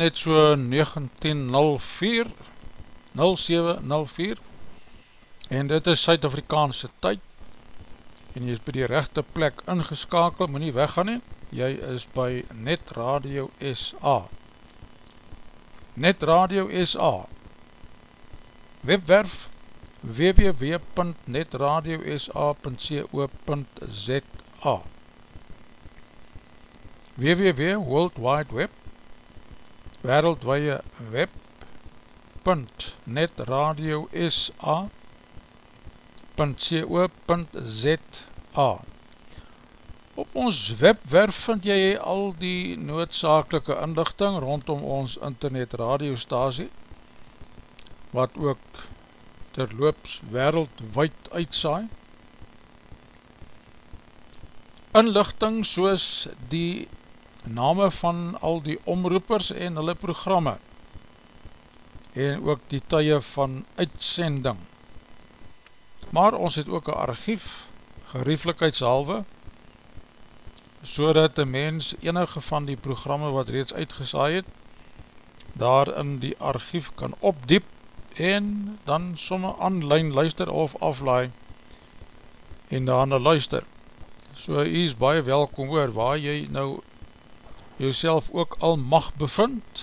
net so 1904 0704 en dit is Suid-Afrikaanse tyd en jy is by die rechte plek ingeskakel, moet nie weggaan nie jy is by Net Radio SA Net Radio SA webwerf www.netradiosa.co.za www.worldwideweb wereldwaie web www.netradiosa.co.za Op ons webwerf vind jy al die noodzakelike inlichting rondom ons internet radiostasie wat ook terloops wereldwijd uitsaai. Inlichting soos die name van al die omroepers en hulle programme en ook die tye van uitsending. Maar ons het ook een archief, gerieflikheidshalwe, so dat die mens enige van die programme wat reeds uitgesaai het, daar in die archief kan opdiep en dan somme online luister of aflaai en daarna luister. So jy is baie welkom hoor waar jy nou jouself ook al mag bevind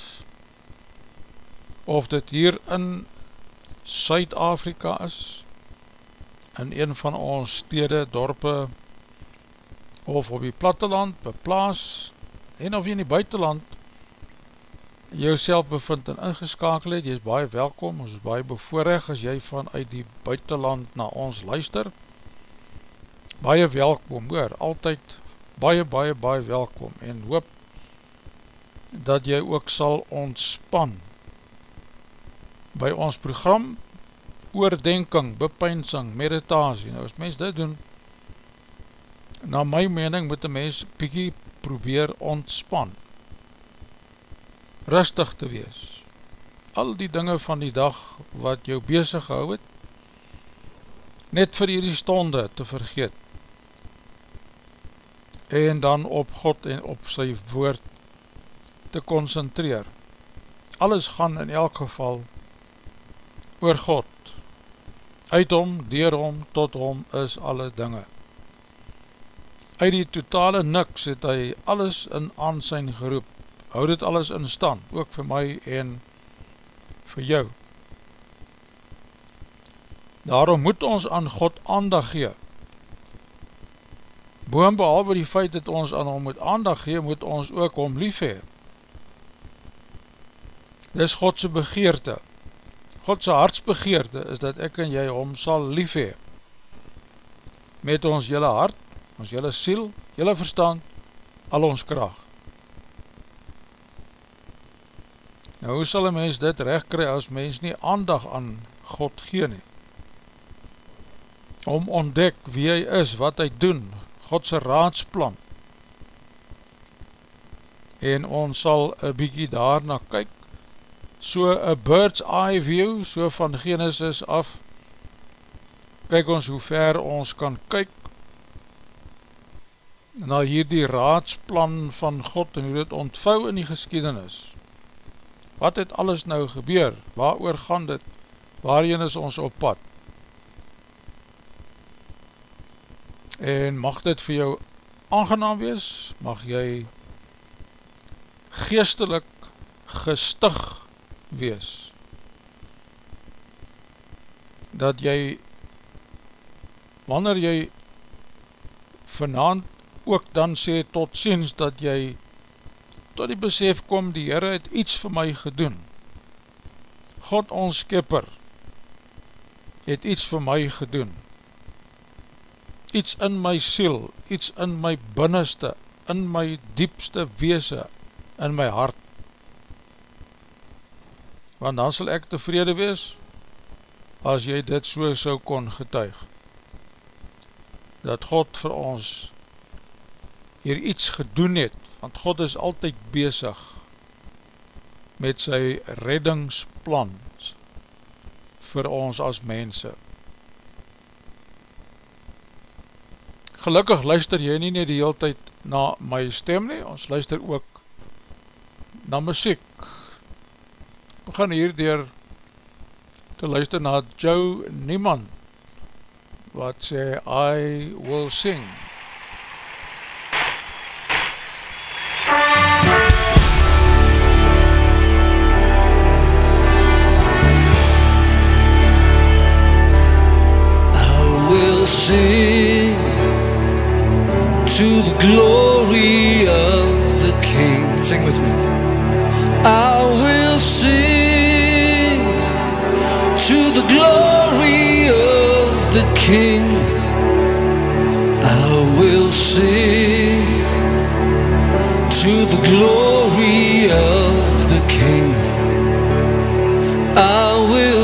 of dit hier in Suid-Afrika is in een van ons stede, dorpe of op die platteland, beplaas en of jy in die buitenland jouself bevind en ingeskakel het, jy is baie welkom, ons is baie bevoorrecht as jy vanuit die buitenland na ons luister, baie welkom hoor, altyd baie, baie, baie welkom en hoop dat jy ook sal ontspan. By ons program oordenking, bepeinsing, meditasie, nou as mens dit doen, na my mening moet die mens piekie probeer ontspan, rustig te wees, al die dinge van die dag wat jou bezig gehou het, net vir hierdie stonde te vergeet, en dan op God en op sy woord te concentreer. Alles gaan in elk geval oor God. Uit hom, dier hom, tot hom is alle dinge. Uit die totale niks het hy alles in aansijn geroep, houd het alles in stand, ook vir my en vir jou. Daarom moet ons aan God aandag gee. Boon behalwe die feit dat ons aan hom moet aandag gee, moet ons ook hom lief hee. Dis Godse begeerte. Godse hartsbegeerte is dat ek en jy hom sal lief hee. Met ons jylle hart, ons jylle siel, jylle verstand, al ons kracht. Nou, hoe sal een mens dit recht kry as mens nie aandag aan God gee nie? Om ontdek wie hy is, wat hy doen, Godse raadsplan. En ons sal een bykie daarna kyk, so een bird's eye view, so van Genesis af, kyk ons hoe ver ons kan kyk, na hierdie raadsplan van God, en hoe dit ontvou in die geschiedenis, wat het alles nou gebeur, waar oor gaan dit, waarin is ons op pad, en mag dit vir jou aangenaam wees, mag jy geestelik gestig wees, dat jy, wanneer jy vanavond ook dan sê tot ziens, dat jy tot die besef kom, die Heere het iets vir my gedoen. God ons skipper het iets vir my gedoen. Iets in my siel, iets in my binneste, in my diepste weese, in my hart. Want dan sal ek tevrede wees, as jy dit so so kon getuig. Dat God vir ons hier iets gedoen het, want God is altyd bezig met sy reddingsplan vir ons as mense. Gelukkig luister jy nie nie die hele tyd na my stem nie, ons luister ook na muziek. We gaan hier dier te luister na Joe Niemann wat sê I will sing. sing to the glory of the King. Sing with me. I Thank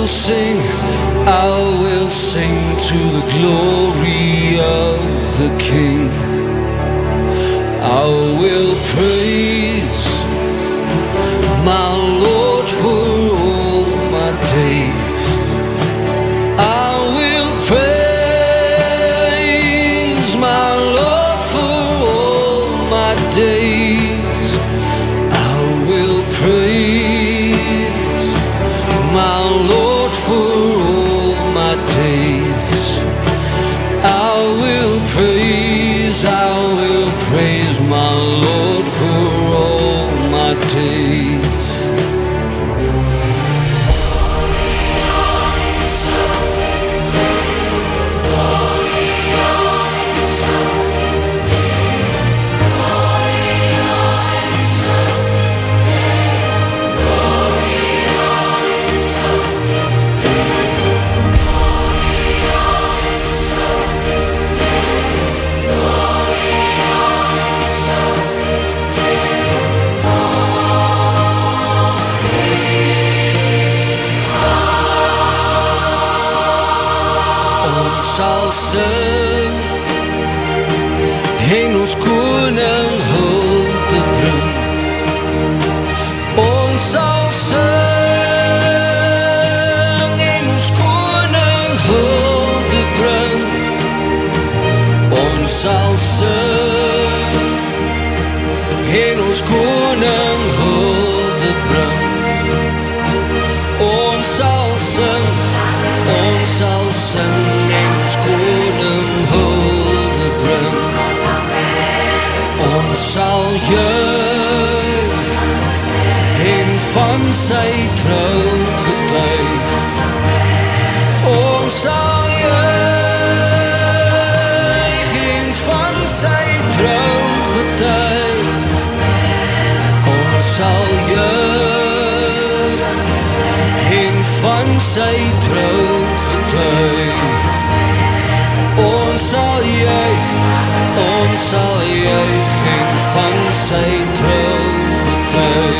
will sing, I will sing to the glory of the King. I will pray. hemels groenen hoog. van sy trou getuig. Ons sal juig en van sy trou getuig. Ons sal juig en van sy trou getuig. Ons sal juig, ons sal juig en van sy trou getuig.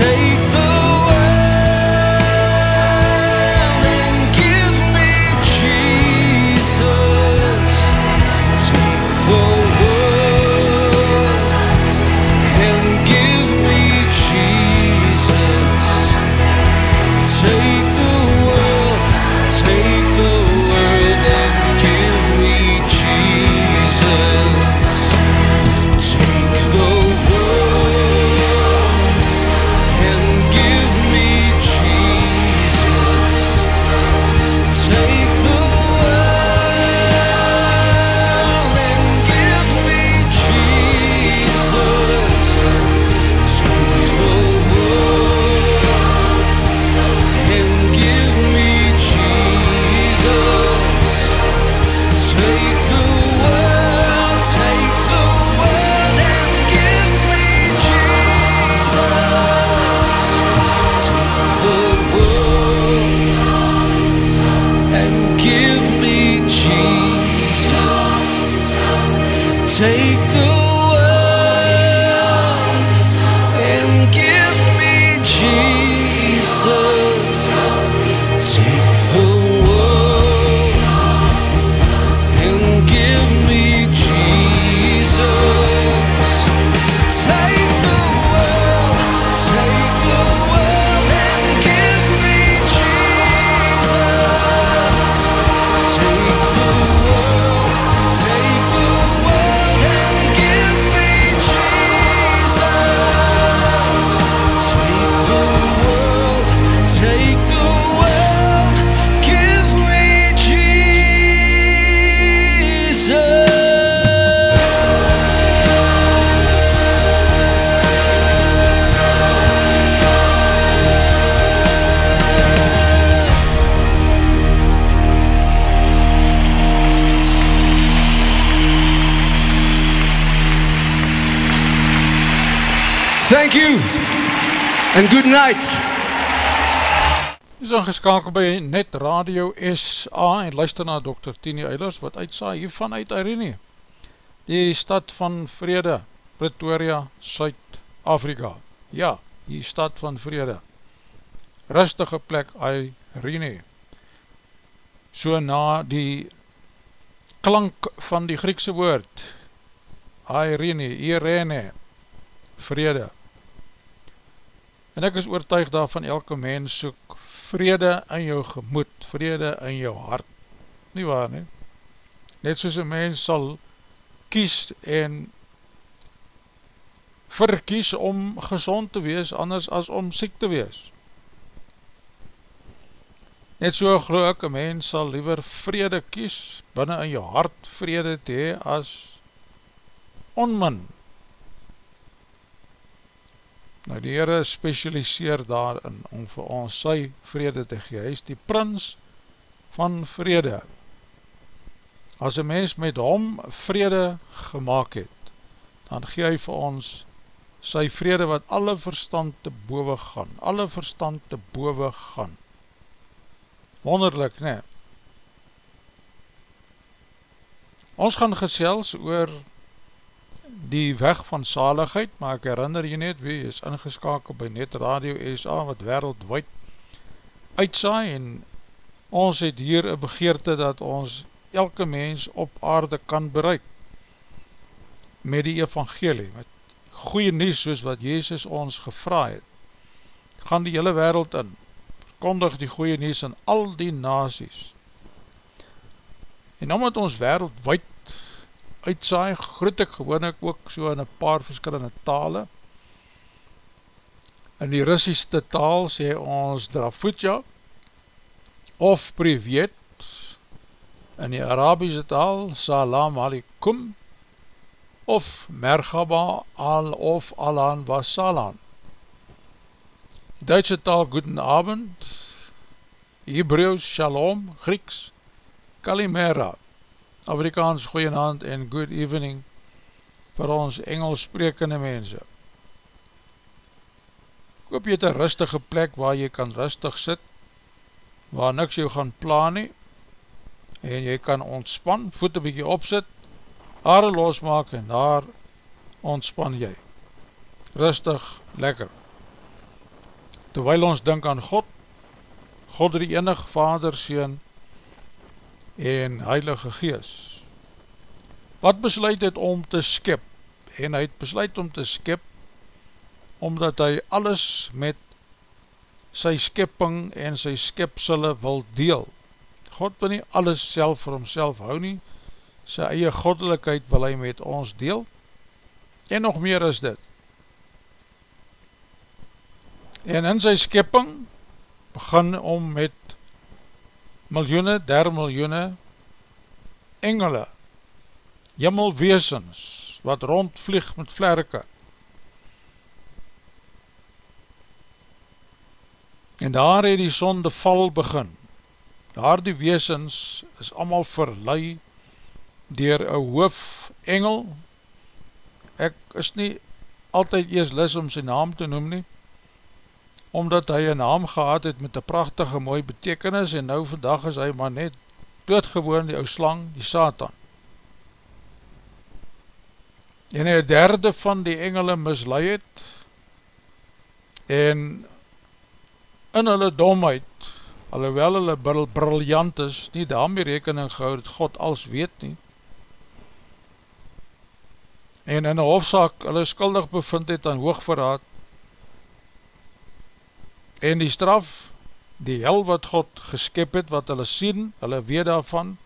take night. Is ingeskakel by Net Radio SA en luister na Dr. Tini Eilers wat uitsa hiervan uit Irene, die stad van vrede, Pretoria, Suid-Afrika. Ja, die stad van vrede, rustige plek Irene, so na die klank van die Griekse woord, Irene, Irene, vrede. En ek is oortuig daarvan elke mens soek vrede in jou gemoed, vrede in jou hart. Nie waar nie? Net soos een mens sal kies en verkies om gezond te wees, anders as om siek te wees. Net so geloof ek, een mens sal liever vrede kies, binnen in jou hart vrede te hee, as onmin Nou die Heere specialiseer daarin om vir ons sy vrede te gee. Hy is die prins van vrede. As een mens met hom vrede gemaakt het, dan gee hy vir ons sy vrede wat alle verstand te bowe gaan. Alle verstand te bowe gaan. Wonderlik, ne? Ons gaan gesels oor die weg van saligheid, maar ek herinner jy net, wie is ingeskakel by Net Radio SA, wat wereldwijd uitsaai, en ons het hier een begeerte dat ons elke mens op aarde kan bereik, met die evangelie, met goeie nies soos wat Jezus ons gevra het, gaan die hele wereld in, kondig die goeie nies in al die nazies, en omdat ons wereldwijd uitsaai, groet ek gewoon ek ook so in een paar verskillende tale. In die Russische taal sê ons Drafutja of Privet, in die Arabische taal Salam Alikum of Mergaba al of Alan Wasalan. Duitse taal Guten Abend, Hebrews Shalom, Grieks Kalimera, Afrikaans goeienavond en good evening vir ons Engels sprekende mense. Ek hoop jy het een rustige plek waar jy kan rustig sit, waar niks jou gaan plan nie, en jy kan ontspan, voet een bykie opsit, haare losmaak en daar ontspan jy. Rustig, lekker. Terwyl ons denk aan God, God die enig Vader, Seen, en Heilige Gees. Wat besluit het om te skip? En hy het besluit om te skip, omdat hy alles met sy skipping en sy skipsele wil deel. God wil nie alles self vir homself hou nie, sy eie goddelijkheid wil hy met ons deel, en nog meer is dit. En in sy skipping begin om met miljoene, der miljoene engele, jimmelweesens, wat rondvlieg met vlerke. En daar het die sonde val begin. Daar die weesens is allemaal verlei dier een hoof engel. Ek is nie altyd eers lis om sy naam te noem nie, omdat hy een naam gehad het met een prachtige mooi betekenis en nou vandag is hy maar net doodgewoon die ou slang, die Satan. En hy derde van die engele mislui het en in hulle domheid, alhoewel hulle briljant is, nie daarmee rekening gehou dat God als weet nie, en in een hofzaak hulle skuldig bevind het aan hoogverraad, en die straf, die hel wat God geskip het, wat hulle sien, hulle weet daarvan,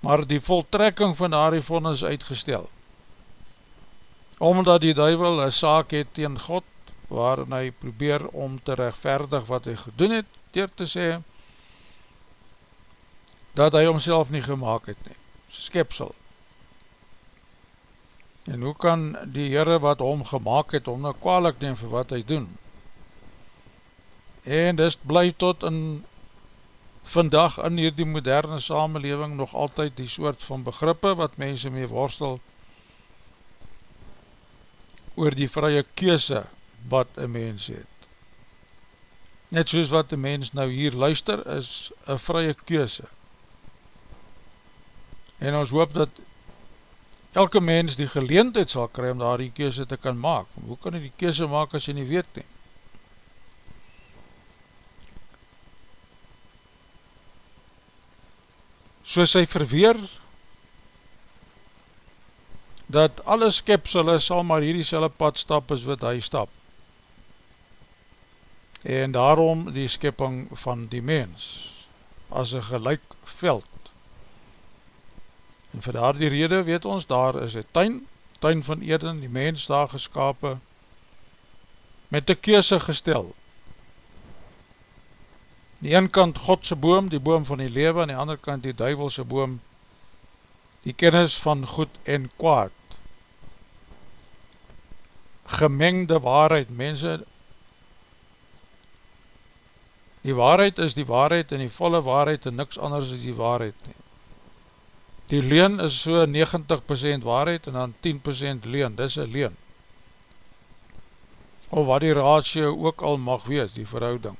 maar die voltrekking van daar die vonnis uitgestel, omdat die duivel een saak het tegen God, waarin hy probeer om te rechtverdig wat hy gedoen het, dier te sê, dat hy homself nie gemaakt het nie, skepsel. En hoe kan die Heere wat hom gemaakt het, om nou kwalik neem vir wat hy doen, en dis bly tot in vandag in hierdie moderne samenleving nog altyd die soort van begrippe wat mense mee worstel oor die vrye keuse wat een mens het. Net soos wat een mens nou hier luister, is een vrye keuse. En ons hoop dat elke mens die geleendheid sal kry om daar die keuse te kan maak. Hoe kan jy die keuse maak as jy nie weet nie? So sy verweer dat alle skepsele sal maar hierdie selle pad stap as wat hy stap. En daarom die skepping van die mens as een gelijk veld. En vir daar die rede weet ons, daar is een tuin, tuin van Eden, die mens daar geskapen, met die keuse gestel. Die een kant Godse boom, die boom van die lewe, en die ander kant die duivelse boom, die kennis van goed en kwaad gemengde waarheid, mense, die waarheid is die waarheid en die volle waarheid en niks anders is die waarheid nie. Die leen is so 90% waarheid en dan 10% leen, dis een leen. Of wat die ratio ook al mag wees, die verhouding.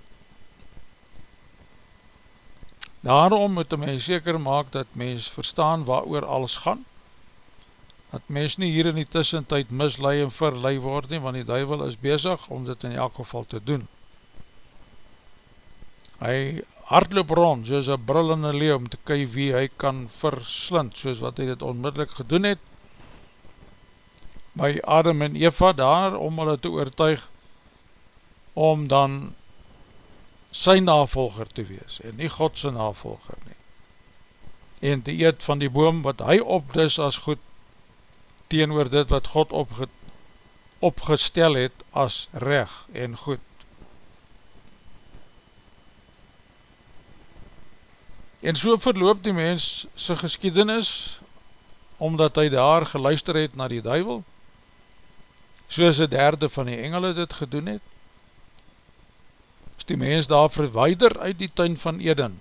Daarom moet die mens seker maak dat mens verstaan waar oor alles gaan, dat mens nie hier in die tussentijd mislui en verlui word nie, want die duivel is bezig om dit in elk geval te doen. Hy hardloop rond, soos een brillende leeuw, om te kyk wie hy kan verslind, soos wat hy dit onmiddellik gedoen het, by Adam en Eva daar, om hulle te oortuig, om dan sy navolger te wees, en nie Godse navolger nie, en te eet van die boom, wat hy opdis as goed, teenoor dit wat God opge, opgestel het as reg en goed. En so verloop die mens sy geskiedenis, omdat hy daar geluister het na die duivel, soos die derde van die engele dit gedoen het, die mens daar verweider uit die tuin van Eden.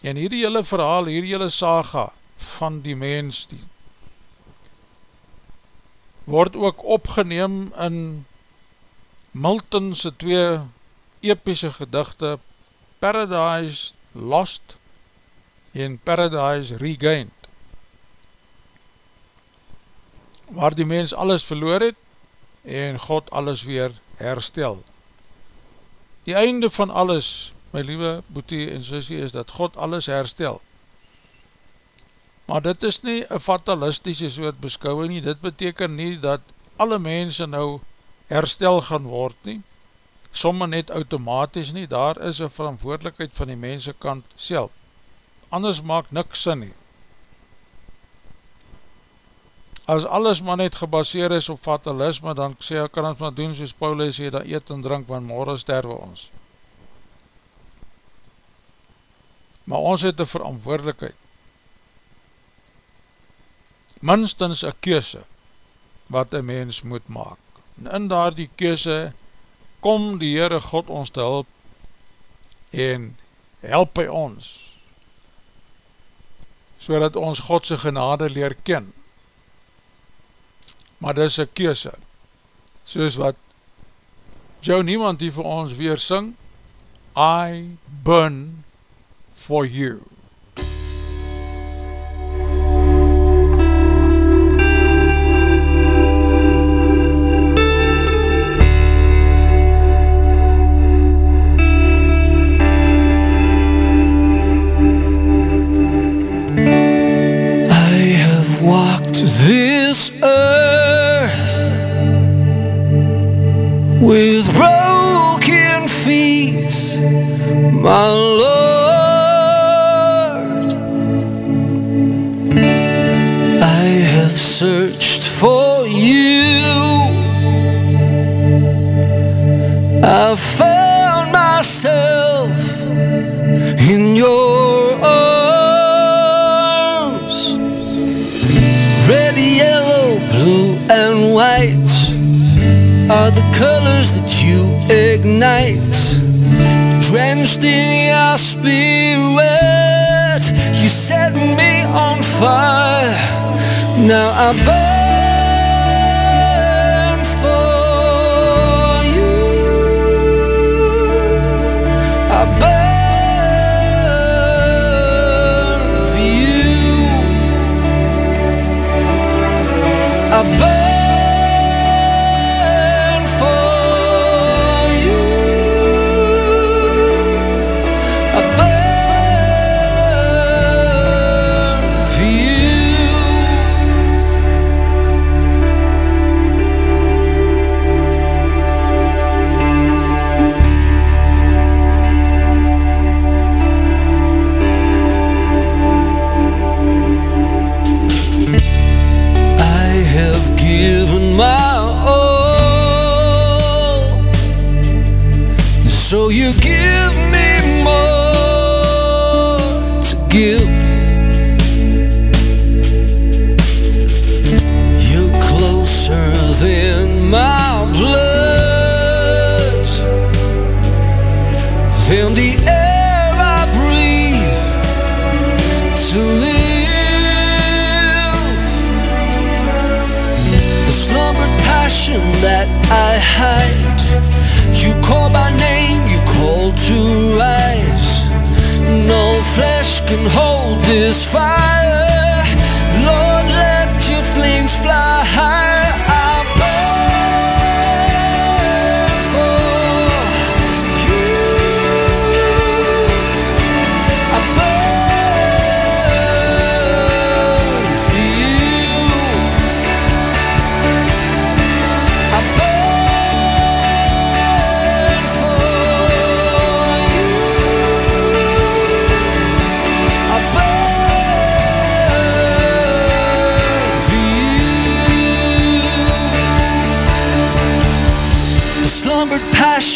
En hierdie hele verhaal, hierdie hele saga van die mens, die word ook opgeneem in Milton's twee epische gedigte Paradise Lost en Paradise Regained waar die mens alles verloor het en God alles weer herstel. Die einde van alles, my liewe boetie en sussie, is dat God alles herstel. Maar dit is nie een fatalistische soort beskouwing nie, dit beteken nie dat alle mense nou herstel gaan word nie, somme net automatisch nie, daar is een verantwoordelijkheid van die mense kant self, anders maak niks sin nie. As alles maar net gebaseer is op fatalisme, dan sê kan ons maar doen soos Paulus sê, dat eet en drink, want morgen sterwe ons. Maar ons het een verantwoordelijkheid, minstens een keuse wat een mens moet maak. En in daar die keuse kom die Heere God ons te help en help by ons so dat ons Godse genade leer ken. Maar dit is een keuse soos wat jou niemand die vir ons weer sing I burn for you. Drenched in your spirit. You set me on fire. Now I burn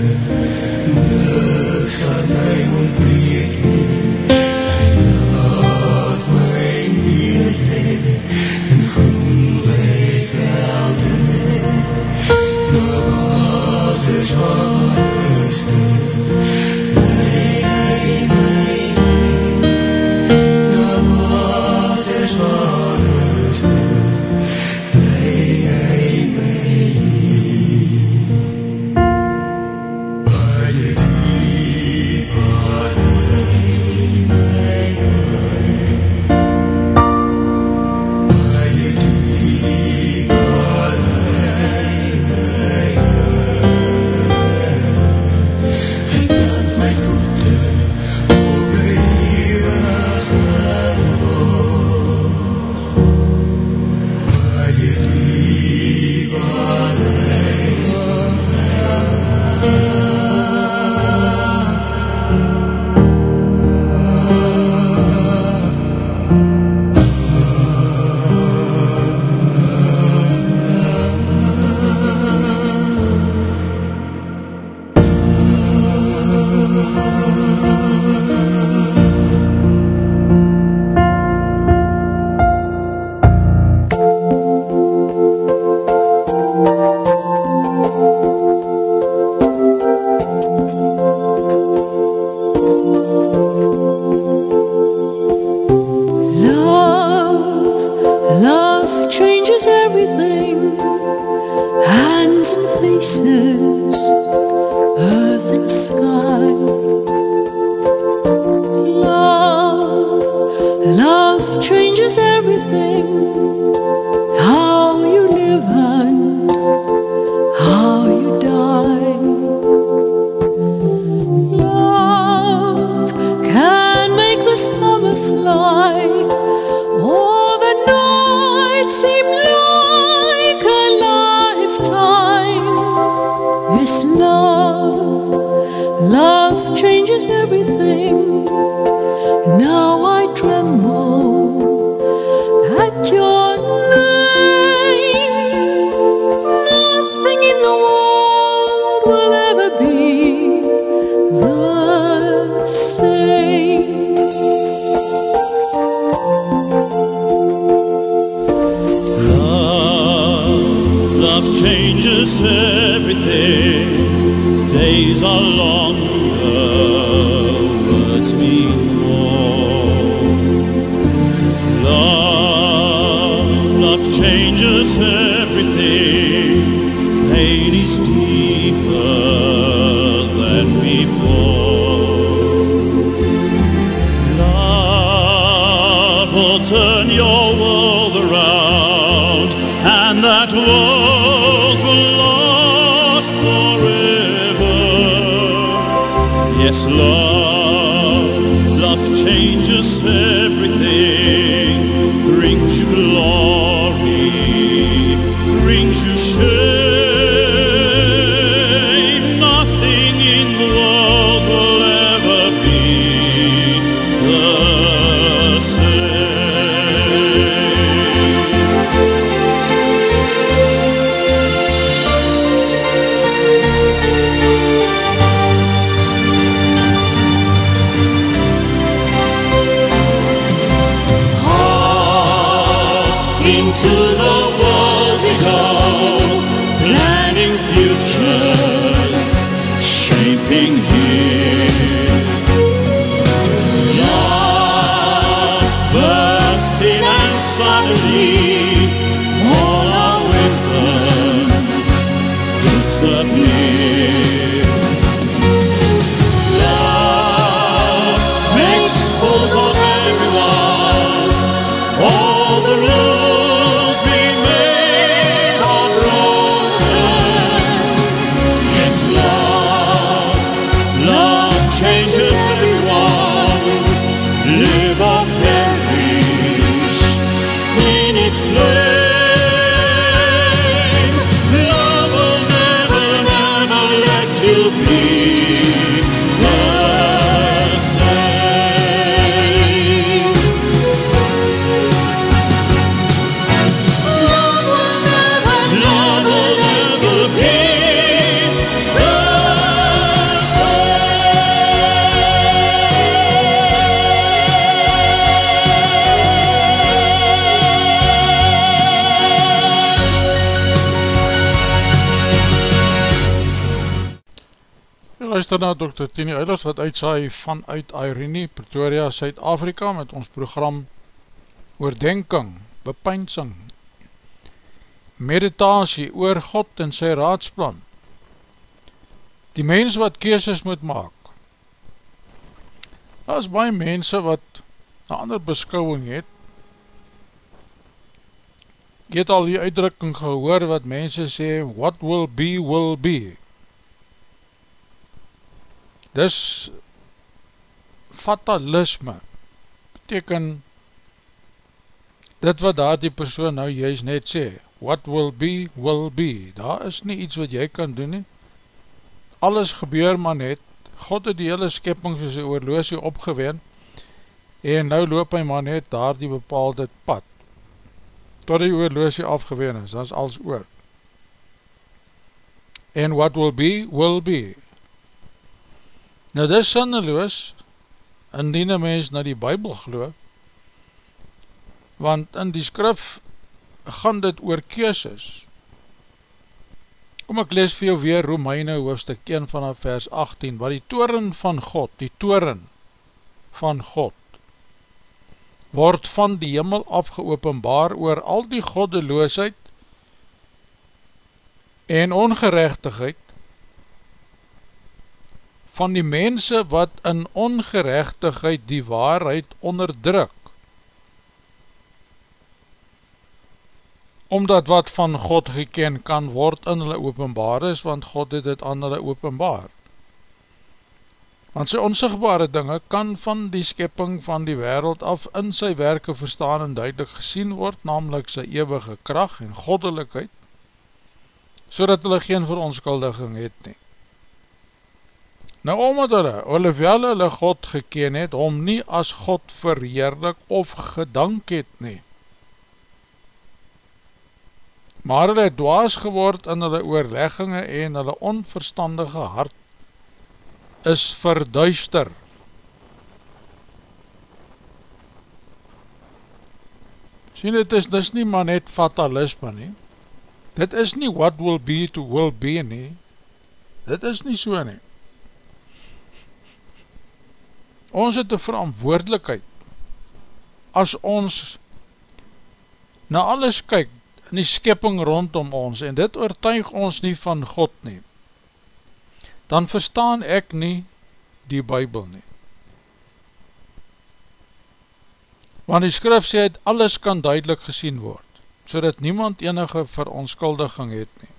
Yeah. Dr. Tini Eilers wat uitsaai vanuit Irene, Pretoria, Suid-Afrika met ons program Oordenking, Bepeinsing, Meditasie oor God en sy raadsplan, die mens wat keeses moet maak. Daar is baie mense wat een ander beskouwing het, Ek het al die uitdrukking gehoor wat mense sê, what will be, will be. Dis fatalisme, beteken dit wat daar die persoon nou juist net sê, what will be, will be. Daar is nie iets wat jy kan doen nie. Alles gebeur maar net, God het die hele skepping soos die oorloosie opgeween, en nou loop hy maar net daar die bepaalde pad tot die oorloosie afgeween is, dat is alles oor. And what will be, will be. Nou dis sinneloos, indien een mens na die bybel geloof, want in die skrif gaan dit oor keeses. Kom ek lees vir jou weer Romeine hoofstuk 1 vanaf vers 18, waar die toren van God, die toren van God, word van die hemel afgeopenbaar oor al die goddeloosheid en ongerechtigheid van die mense wat in ongerechtigheid die waarheid onderdruk. Omdat wat van God geken kan word in hulle openbaar is, want God het het aan hulle openbaar. Want sy onsigbare dinge kan van die skepping van die wereld af in sy werke verstaan en duidelik gesien word, namelijk sy eeuwige kracht en goddelikheid, so dat hulle geen veronskuldiging het nie. Nou omdat hulle, hulle wel hulle God geken het, om nie as God verheerlik of gedank het nie, maar hulle het dwaas geword in hulle oorlegginge en hulle onverstandige hart is verduister. Sien, dit is dis nie maar net fatalisme nie. Dit is nie what will be to will be nie. Dit is nie so nie. Ons het een verantwoordelikheid as ons na alles kyk in die skepping rondom ons en dit oortuig ons nie van God nie dan verstaan ek nie die Bijbel nie. Want die skrif sê het, alles kan duidelik gesien word, so dat niemand enige veronskuldiging het nie.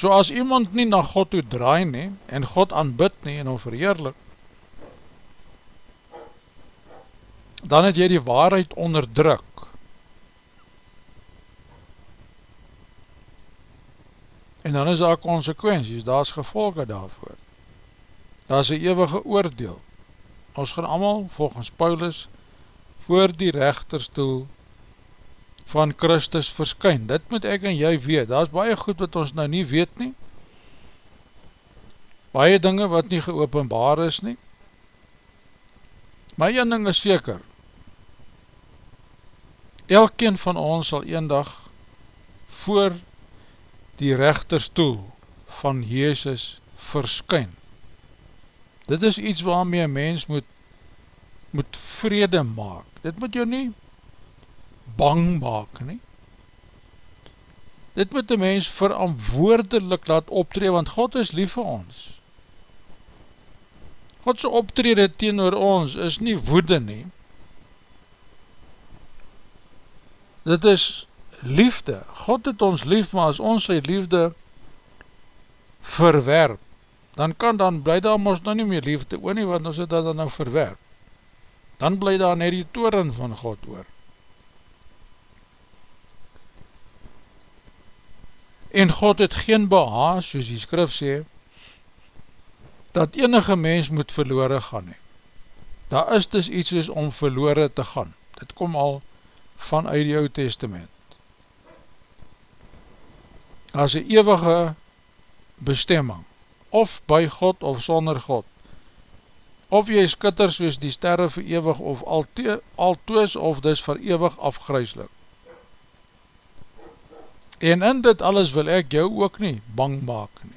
So as iemand nie na God toe draai nie, en God aanbid nie, en hom verheerlik, dan het jy die waarheid onderdruk, En dan is daar konsekwenties, daar is gevolge daarvoor. Daar is een eeuwige oordeel. Ons gaan allemaal, volgens Paulus, voor die rechterstoel van Christus verskyn. Dit moet ek en jy weet. Daar is baie goed wat ons nou nie weet nie. Baie dinge wat nie geopenbaar is nie. Maar een ding is seker. Elkeen van ons sal een dag voor die rechterstoel van Jezus verskyn. Dit is iets waarmee een mens moet, moet vrede maak. Dit moet jou nie bang maak nie. Dit moet een mens verantwoordelik laat optree, want God is lief vir ons. Godse optrede teenoor ons is nie woede nie. Dit is liefde, God het ons lief, maar as ons sy liefde verwerp, dan kan dan, bly daar ons nou nie meer liefde oor nie, want ons het dat dan nou verwerp. Dan bly daar net die toren van God oor. En God het geen behaas, soos die skrif sê, dat enige mens moet verloore gaan nie. Daar is dus iets soos om verloore te gaan. Dit kom al vanuit die oud testament as een eeuwige bestemming, of by God of sonder God, of jy skitter soos die sterre vir eeuwig, of altoos of dis vir eeuwig afgryslik. En in dit alles wil ek jou ook nie bang maak nie.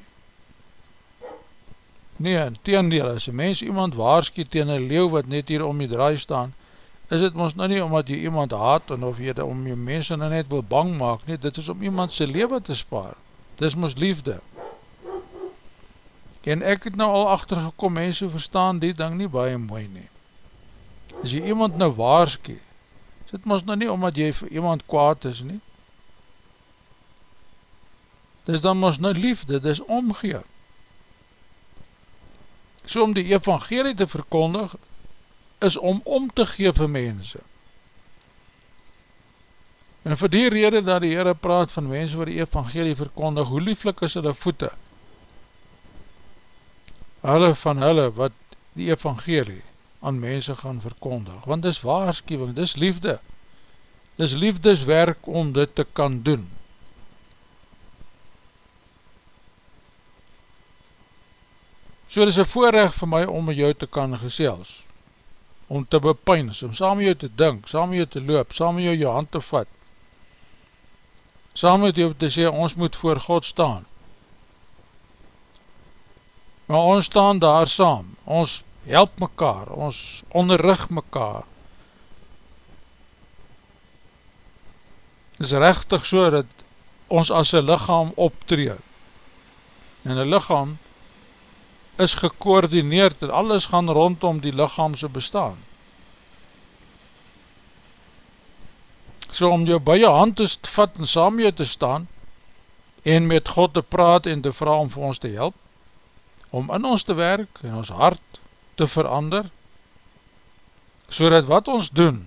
Nee, in teendeel, as een mens iemand waarski tegen een leeuw wat net hier om die draai staan, is het ons nou nie omdat jy iemand haat en of jy om jy mense nou net wil bang maak nie, dit is om iemand sy leven te spaar, dit is ons liefde. En ek het nou al achtergekom, mense verstaan die ding nie baie mooi nie. As jy iemand nou waarskie, is het ons nou nie omdat jy vir iemand kwaad is nie, dit is dan ons nou liefde, dit is omgee. So om die evangelie te verkondig, is om om te gee vir mense. En vir die rede dat die Heere praat van mense waar die evangelie verkondig, hoe lieflik is hulle voete? Hulle van hulle wat die evangelie aan mense gaan verkondig. Want dis waarschuwing, dis liefde. Dis liefdeswerk om dit te kan doen. So dis een voorrecht vir my om met jou te kan gesels om te bepyns, om saam met jou te dink, saam met jou te loop, saam met jou jou hand te vat, saam met jou te sê, ons moet voor God staan. Maar ons staan daar saam, ons help mekaar, ons onderrig mekaar. Het is rechtig so dat ons as een lichaam optree. En een lichaam is gekoordineerd en alles gaan rondom die lichaamse bestaan. So om jou by jou hand te vat en saam jou te staan en met God te praat en te vraag om vir ons te help, om in ons te werk en ons hart te verander, so dat wat ons doen,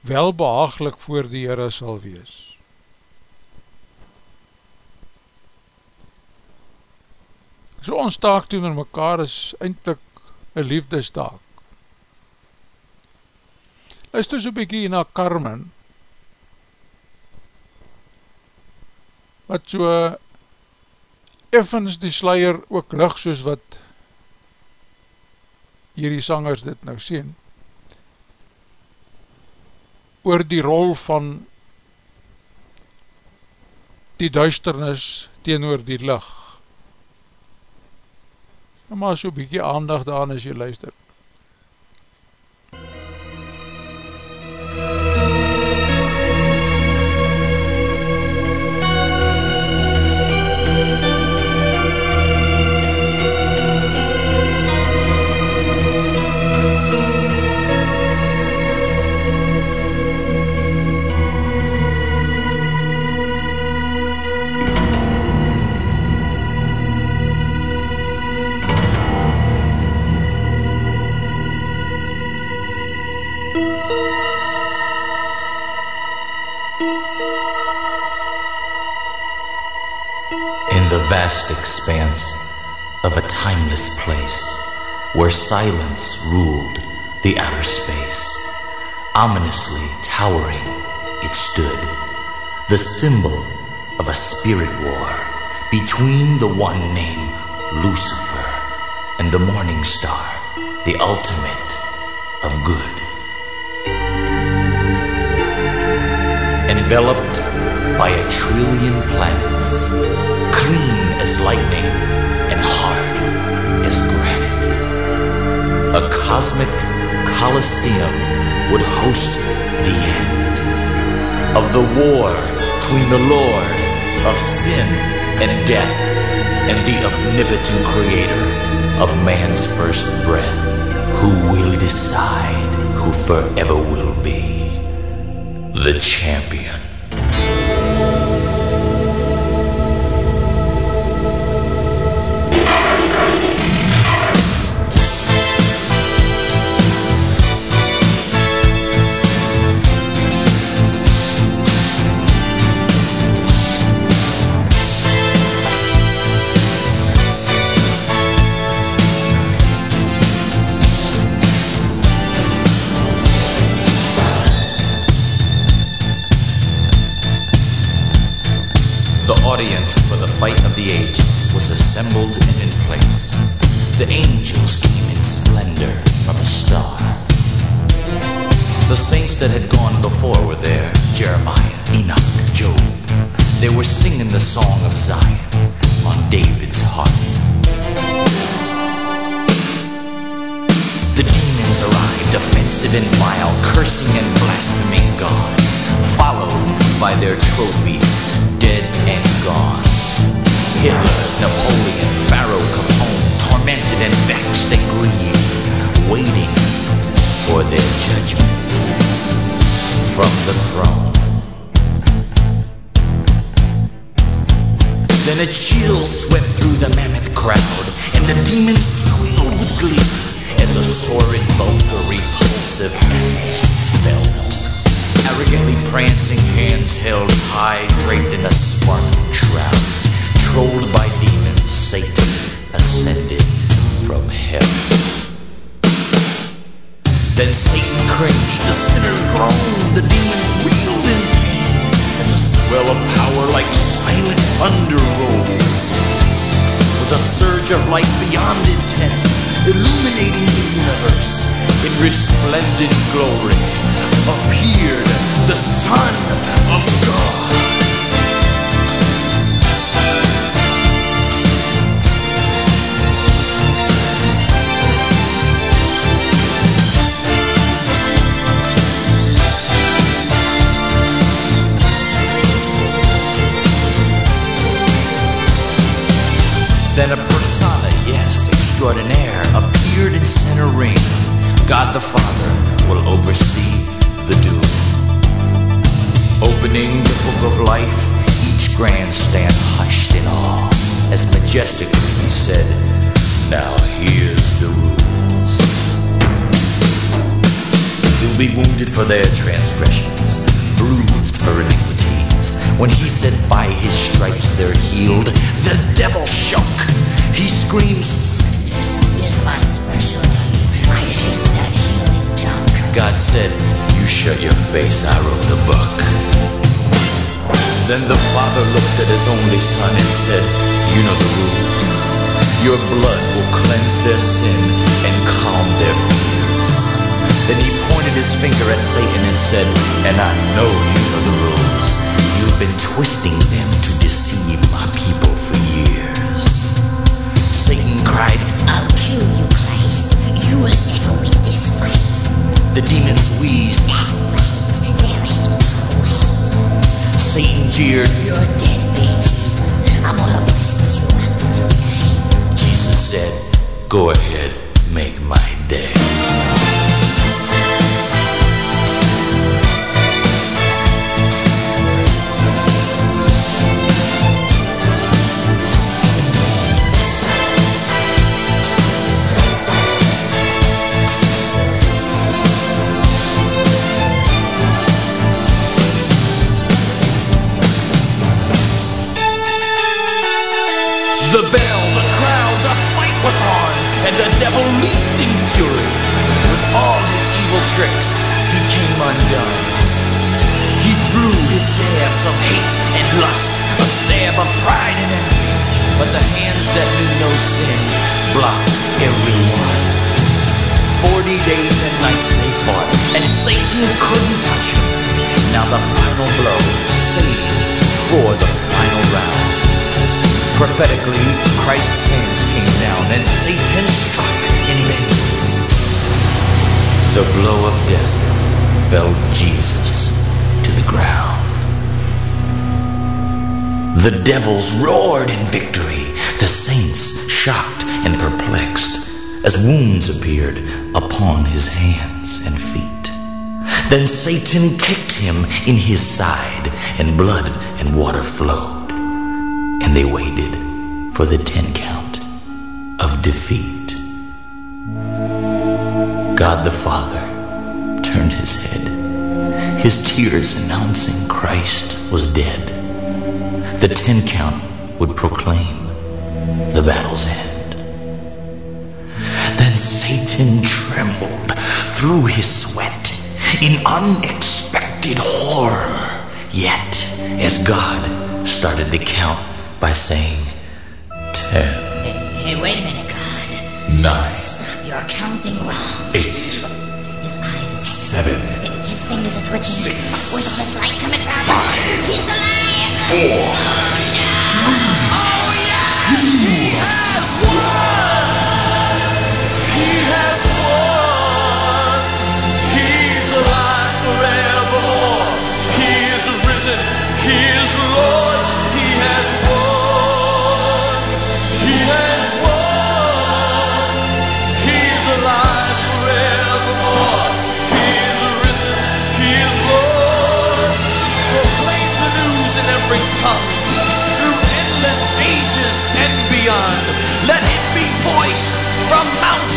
wel behaaglik voor die Heere sal wees. So ons taak toe met mekaar is eindelijk een liefdestaak. Luister so bykie na Carmen, wat so effens die sluier ook lig soos wat hierdie sangers dit nou sien oor die rol van die duisternis teenoor die lig maar so bykie aandag daan as jy luister vast expanse of a timeless place where silence ruled the outer space. Ominously towering, it stood, the symbol of a spirit war between the one named Lucifer and the morning star, the ultimate of good. Enveloped by a trillion planets, clean as lightning and hard as granite. A cosmic coliseum would host the end of the war between the Lord of sin and death and the omnipotent creator of man's first breath, who will decide who forever will be the champion. The ages was assembled and in place. The angels came in splendor from a star. The saints that had gone before were there Jeremiah, Enoch, Job. They were singing the song of Zion on David's harp. The demons arrived, offensive and vile, cursing and blaspheming God, followed by their trophies dead and gone. Hitler, Napoleon, Pharaoh, Capone, tormented and vexed and grieved, waiting for their judgment from the throne. Then a chill swept through the mammoth crowd, and the demons squealed with glee as a sordid, vulgar, repulsive essence was felt arrogantly prancing, hands held high, draped in a sparkling to deceive my people for years. Satan cried, I'll kill you, Christ. You will never win this fight. the demons wheezed, That's right. There ain't no way. Satan jeered, You're dead, Jesus. I'm gonna bust you up tonight. Jesus said, Go ahead, make my day. Final blow, saved for the final round. Prophetically, Christ's hands came down and Satan struck in vengeance. The blow of death felled Jesus to the ground. The devils roared in victory, the saints shocked and perplexed, as wounds appeared upon his hands and feet. Then Satan kicked him in his side, and blood and water flowed and they waited for the ten count of defeat. God the Father turned his head, his tears announcing Christ was dead. The ten count would proclaim the battle's end. Then Satan trembled through his sweat in unexpected horror. Yet, as God started the count by saying, Ten, Hey, wait a minute, God. nine, You're counting wrong. eight, His eyes are seven, His fingers are twitching. Six. Where's all this light coming from? Five. He's alive! four,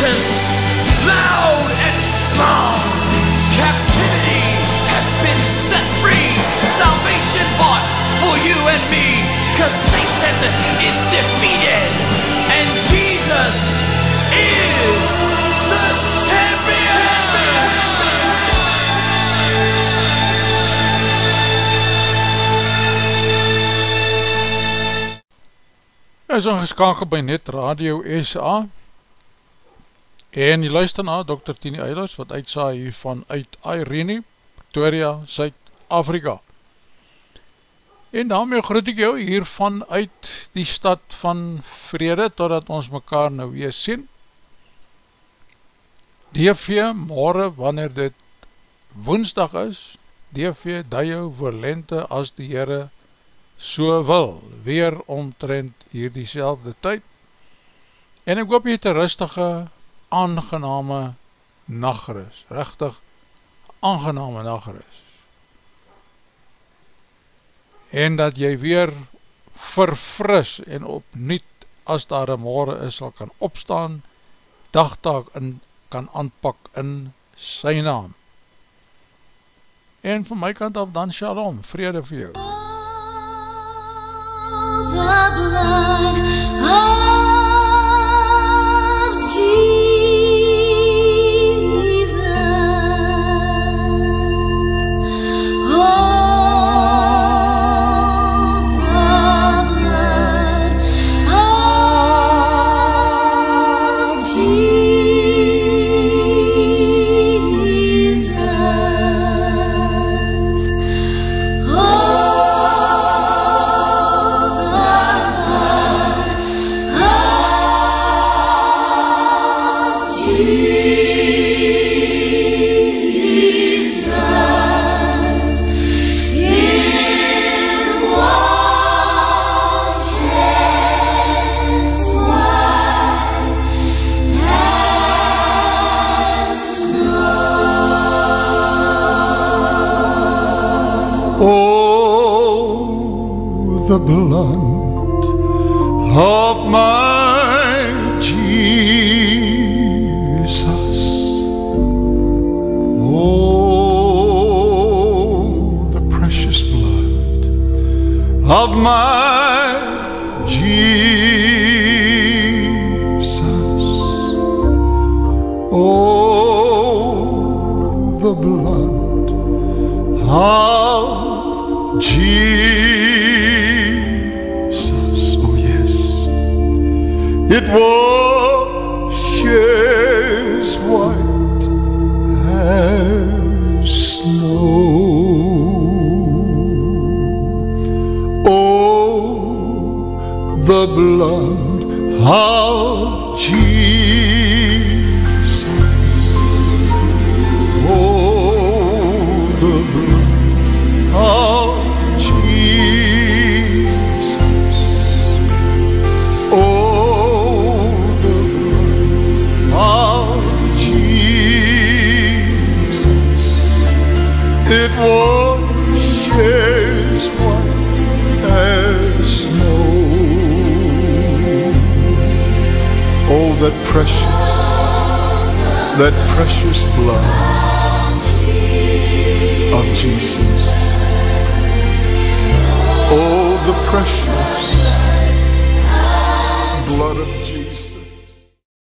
mountains, loud and strong. Captivity has been set free. Salvation bought for you and me. Cause Satan is defeated. And Jesus is the champion. Is ingeskakel by Net Radio SA en jy luister na Dr. Tini Eilers wat uitsaai hiervan uit Irene, Pretoria, Suid-Afrika. En daarmee groet ek jou hiervan uit die stad van vrede totdat ons mekaar nou weer sien. DV, morgen wanneer dit woensdag is, DV, die jou voor lente as die Heere so wil, weer omtrent hier die tyd, en ek hoop jy het een rustige, aangename nachtris, rechtig aangename nachtris. En dat jy weer verfris en opnieuw as daar een morgen is, sal kan opstaan, dagtaak in, kan aanpak in sy naam. En van my kant af dan shalom, vrede vir jou. the blood the blood of my Jesus. Oh, the precious blood of my precious blood